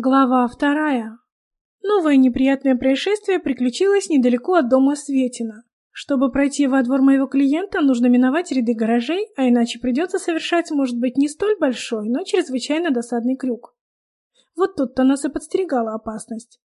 Глава вторая. Новое неприятное происшествие приключилось недалеко от дома Светина. Чтобы пройти во двор моего клиента, нужно миновать ряды гаражей, а иначе придется совершать, может быть, не столь большой, но чрезвычайно досадный крюк. Вот тут-то нас и подстерегала опасность.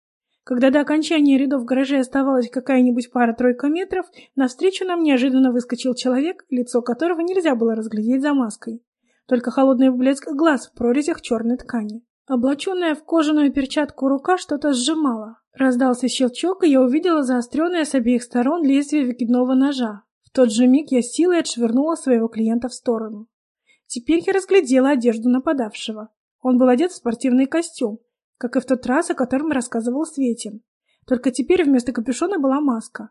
Когда до окончания рядов гаражей оставалась какая-нибудь пара-тройка метров, навстречу нам неожиданно выскочил человек, лицо которого нельзя было разглядеть за маской. Только холодный блеск глаз в прорезях черной ткани. Облаченная в кожаную перчатку рука что-то сжимала. Раздался щелчок, и я увидела заостренное с обеих сторон лезвие выкидного ножа. В тот же миг я силой отшвырнула своего клиента в сторону. Теперь я разглядела одежду нападавшего. Он был одет в спортивный костюм, как и в тот раз, о котором рассказывал Светин. Только теперь вместо капюшона была маска.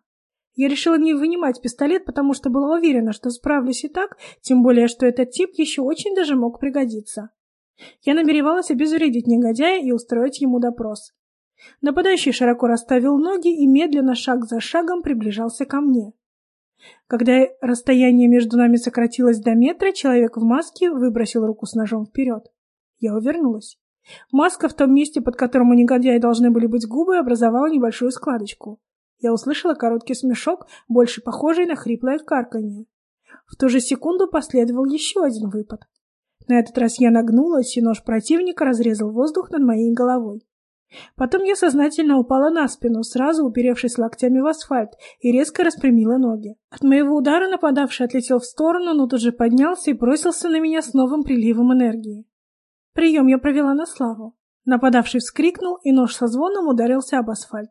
Я решила не вынимать пистолет, потому что была уверена, что справлюсь и так, тем более, что этот тип еще очень даже мог пригодиться. Я намеревалась обезвредить негодяя и устроить ему допрос. Нападающий широко расставил ноги и медленно, шаг за шагом, приближался ко мне. Когда расстояние между нами сократилось до метра, человек в маске выбросил руку с ножом вперед. Я увернулась. Маска в том месте, под которым у негодяя должны были быть губы, образовала небольшую складочку. Я услышала короткий смешок, больше похожий на хриплое карканье. В ту же секунду последовал еще один выпад. На этот раз я нагнулась, и нож противника разрезал воздух над моей головой. Потом я сознательно упала на спину, сразу уперевшись локтями в асфальт, и резко распрямила ноги. От моего удара нападавший отлетел в сторону, но тут же поднялся и бросился на меня с новым приливом энергии. Прием я провела на славу. Нападавший вскрикнул, и нож со звоном ударился об асфальт.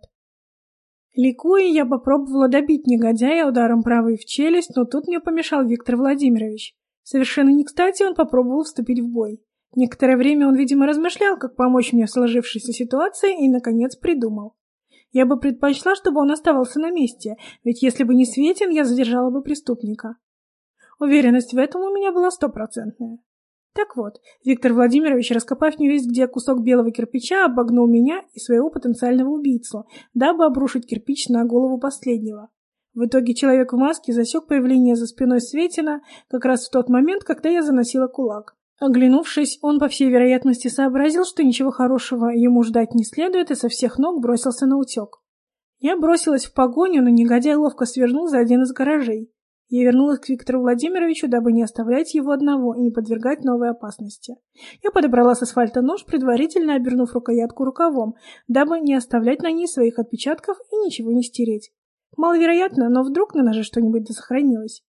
Ликуя, я попробовала добить негодяя ударом правой в челюсть, но тут мне помешал Виктор Владимирович. Совершенно не кстати он попробовал вступить в бой. Некоторое время он, видимо, размышлял, как помочь мне в сложившейся ситуации, и, наконец, придумал. Я бы предпочла, чтобы он оставался на месте, ведь если бы не Светин, я задержала бы преступника. Уверенность в этом у меня была стопроцентная. Так вот, Виктор Владимирович, раскопав не весь где кусок белого кирпича, обогнул меня и своего потенциального убийцу, дабы обрушить кирпич на голову последнего. В итоге человек в маске засек появление за спиной Светина как раз в тот момент, когда я заносила кулак. Оглянувшись, он, по всей вероятности, сообразил, что ничего хорошего ему ждать не следует, и со всех ног бросился на утек. Я бросилась в погоню, но негодяй ловко свернул за один из гаражей. Я вернулась к Виктору Владимировичу, дабы не оставлять его одного и не подвергать новой опасности. Я подобрала с асфальта нож, предварительно обернув рукоятку рукавом, дабы не оставлять на ней своих отпечатков и ничего не стереть. Маловероятно, но вдруг на ноже что-нибудь досохранилось.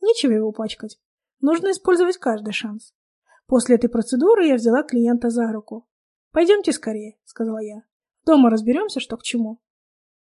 Нечего его пачкать. Нужно использовать каждый шанс. После этой процедуры я взяла клиента за руку. «Пойдемте скорее», — сказала я. «Дома разберемся, что к чему».